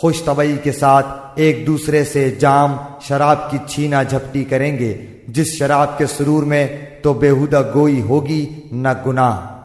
खुशतबई के साथ एक दूसरे से जाम, शराब की छीना झपटी करेंगे। जिस शराब के सुरूर में तो बेहुदा गोई होगी, न गुनाह।